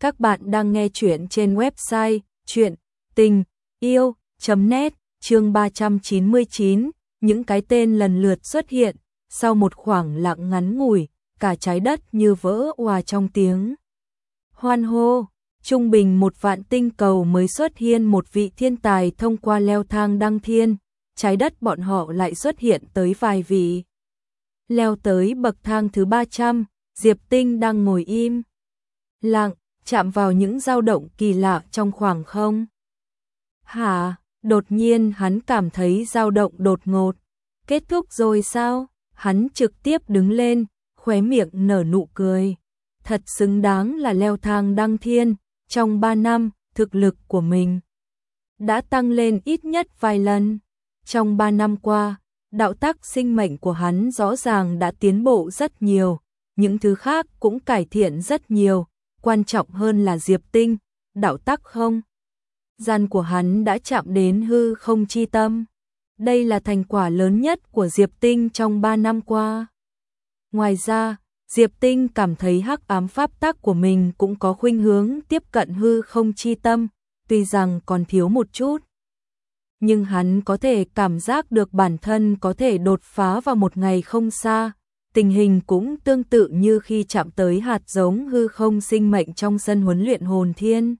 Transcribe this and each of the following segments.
Các bạn đang nghe chuyện trên website chuyện tình yêu.net chương 399, những cái tên lần lượt xuất hiện, sau một khoảng lặng ngắn ngủi, cả trái đất như vỡ hòa trong tiếng. Hoan hô, trung bình một vạn tinh cầu mới xuất hiện một vị thiên tài thông qua leo thang đăng thiên, trái đất bọn họ lại xuất hiện tới vài vị. Leo tới bậc thang thứ 300, Diệp Tinh đang ngồi im. Lặng, chạm vào những dao động kỳ lạ trong khoảng không. Hả, đột nhiên hắn cảm thấy dao động đột ngột. Kết thúc rồi sao? Hắn trực tiếp đứng lên, khóe miệng nở nụ cười. Thật xứng đáng là leo thang đăng thiên, trong 3 năm, thực lực của mình đã tăng lên ít nhất vài lần. Trong 3 năm qua, đạo tắc sinh mệnh của hắn rõ ràng đã tiến bộ rất nhiều, những thứ khác cũng cải thiện rất nhiều, quan trọng hơn là Diệp Tinh, đạo tắc không. Gian của hắn đã chạm đến hư không chi tâm. Đây là thành quả lớn nhất của Diệp Tinh trong 3 năm qua. Ngoài ra, Diệp Tinh cảm thấy hắc ám pháp tắc của mình cũng có khuynh hướng tiếp cận hư không chi tâm, tuy rằng còn thiếu một chút. Nhưng hắn có thể cảm giác được bản thân có thể đột phá vào một ngày không xa, tình hình cũng tương tự như khi chạm tới hạt giống hư không sinh mệnh trong sân huấn luyện hồn thiên.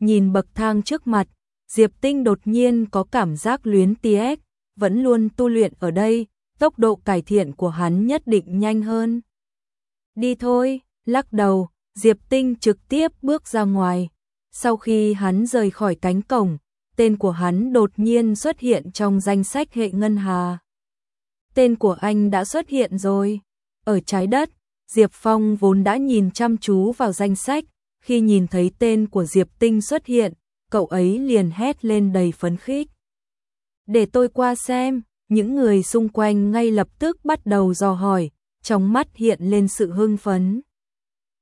Nhìn bậc thang trước mặt, Diệp Tinh đột nhiên có cảm giác luyến tiếc, vẫn luôn tu luyện ở đây, tốc độ cải thiện của hắn nhất định nhanh hơn. Đi thôi, lắc đầu, Diệp Tinh trực tiếp bước ra ngoài. Sau khi hắn rời khỏi cánh cổng, tên của hắn đột nhiên xuất hiện trong danh sách hệ ngân hà tên của anh đã xuất hiện rồi. Ở trái đất, Diệp Phong vốn đã nhìn chăm chú vào danh sách, khi nhìn thấy tên của Diệp Tinh xuất hiện, cậu ấy liền hét lên đầy phấn khích. Để tôi qua xem, những người xung quanh ngay lập tức bắt đầu dò hỏi, trong mắt hiện lên sự hưng phấn.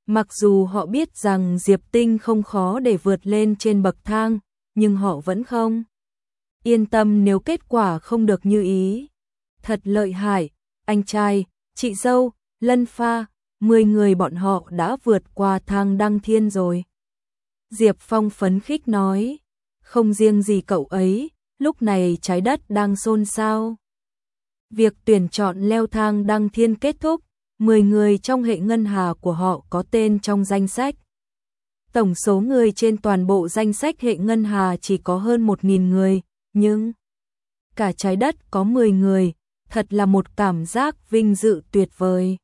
Mặc dù họ biết rằng Diệp Tinh không khó để vượt lên trên bậc thang, nhưng họ vẫn không yên tâm nếu kết quả không được như ý thật lợi hại, anh trai, chị dâu, lân pha, 10 người bọn họ đã vượt qua thang đăng thiên rồi. Diệp Phong phấn khích nói, không riêng gì cậu ấy, lúc này trái đất đang xôn xao. Việc tuyển chọn leo thang đăng thiên kết thúc, 10 người trong hệ ngân hà của họ có tên trong danh sách. Tổng số người trên toàn bộ danh sách hệ ngân hà chỉ có hơn 1.000 người, nhưng cả trái đất có 10 người, thật là một cảm giác vinh dự tuyệt vời.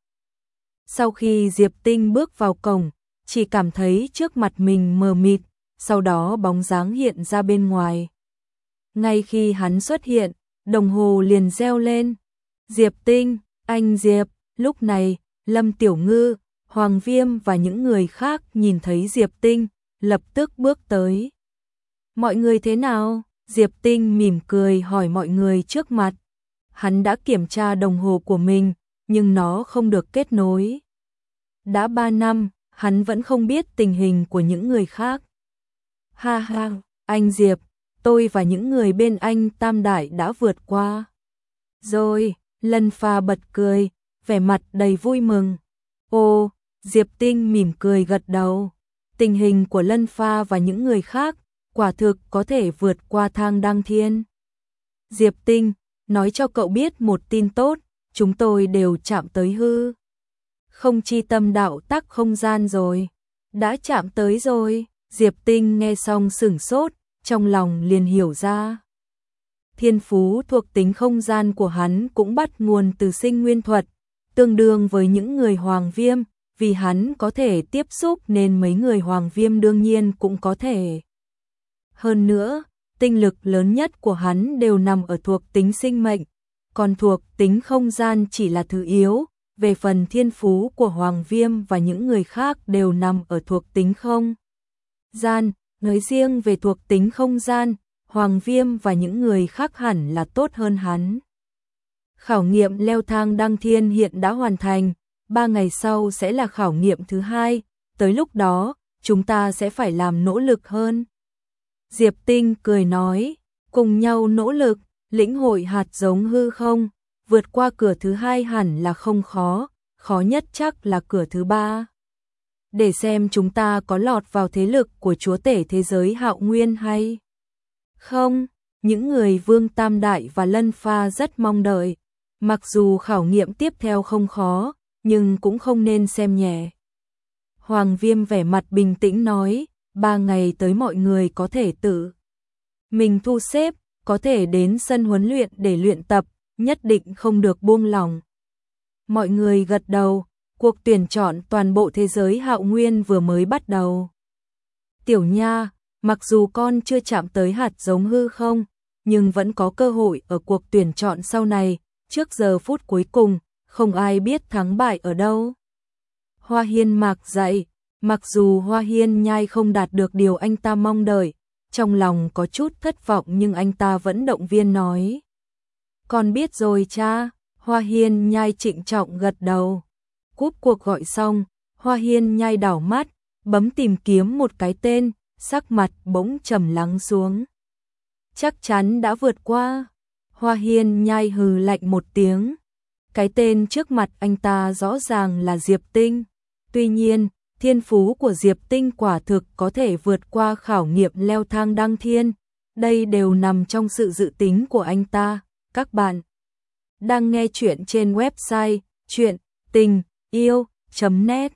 Sau khi Diệp Tinh bước vào cổng, chỉ cảm thấy trước mặt mình mờ mịt, sau đó bóng dáng hiện ra bên ngoài. Ngay khi hắn xuất hiện, đồng hồ liền reo lên. Diệp Tinh, anh Diệp, lúc này, Lâm Tiểu Ngư, Hoàng Viêm và những người khác nhìn thấy Diệp Tinh, lập tức bước tới. Mọi người thế nào? Diệp Tinh mỉm cười hỏi mọi người trước mặt hắn đã kiểm tra đồng hồ của mình, nhưng nó không được kết nối. Đã 3 năm, hắn vẫn không biết tình hình của những người khác. Ha ha, anh Diệp, tôi và những người bên anh Tam Đại đã vượt qua. Rồi, Lân Pha bật cười, vẻ mặt đầy vui mừng. Ô, Diệp Tinh mỉm cười gật đầu. Tình hình của Lân Pha và những người khác, quả thực có thể vượt qua thang đăng thiên. Diệp Tinh, nói cho cậu biết một tin tốt, chúng tôi đều chạm tới hư. Không chi tâm đạo tắc không gian rồi, đã chạm tới rồi, Diệp Tinh nghe xong sửng sốt, trong lòng liền hiểu ra. Thiên phú thuộc tính không gian của hắn cũng bắt nguồn từ sinh nguyên thuật, tương đương với những người hoàng viêm, vì hắn có thể tiếp xúc nên mấy người hoàng viêm đương nhiên cũng có thể. Hơn nữa, tinh lực lớn nhất của hắn đều nằm ở thuộc tính sinh mệnh, còn thuộc tính không gian chỉ là thứ yếu, về phần thiên phú của Hoàng Viêm và những người khác đều nằm ở thuộc tính không. Gian, nói riêng về thuộc tính không gian, Hoàng Viêm và những người khác hẳn là tốt hơn hắn. Khảo nghiệm leo thang đăng thiên hiện đã hoàn thành, ba ngày sau sẽ là khảo nghiệm thứ hai, tới lúc đó, chúng ta sẽ phải làm nỗ lực hơn. Diệp Tinh cười nói, cùng nhau nỗ lực, lĩnh hội hạt giống hư không, vượt qua cửa thứ hai hẳn là không khó, khó nhất chắc là cửa thứ ba. để xem chúng ta có lọt vào thế lực của chúa tể thế giới hạo nguyên hay không. Những người vương tam đại và lân pha rất mong đợi. Mặc dù khảo nghiệm tiếp theo không khó, nhưng cũng không nên xem nhẹ. Hoàng viêm vẻ mặt bình tĩnh nói, ba ngày tới mọi người có thể tự. Mình thu xếp, có thể đến sân huấn luyện để luyện tập, nhất định không được buông lòng. Mọi người gật đầu, cuộc tuyển chọn toàn bộ thế giới hạo nguyên vừa mới bắt đầu. Tiểu Nha, mặc dù con chưa chạm tới hạt giống hư không, nhưng vẫn có cơ hội ở cuộc tuyển chọn sau này, trước giờ phút cuối cùng, không ai biết thắng bại ở đâu. Hoa Hiên mạc dạy, mặc dù Hoa Hiên nhai không đạt được điều anh ta mong đợi, trong lòng có chút thất vọng nhưng anh ta vẫn động viên nói. Con biết rồi cha, Hoa Hiên nhai trịnh trọng gật đầu. Cúp cuộc gọi xong, Hoa Hiên nhai đảo mắt, bấm tìm kiếm một cái tên, sắc mặt bỗng trầm lắng xuống. Chắc chắn đã vượt qua. Hoa Hiên nhai hừ lạnh một tiếng. Cái tên trước mặt anh ta rõ ràng là Diệp Tinh. Tuy nhiên, thiên phú của Diệp Tinh quả thực có thể vượt qua khảo nghiệm leo thang đăng thiên. Đây đều nằm trong sự dự tính của anh ta. Các bạn đang nghe chuyện trên website chuyện tình yêu.net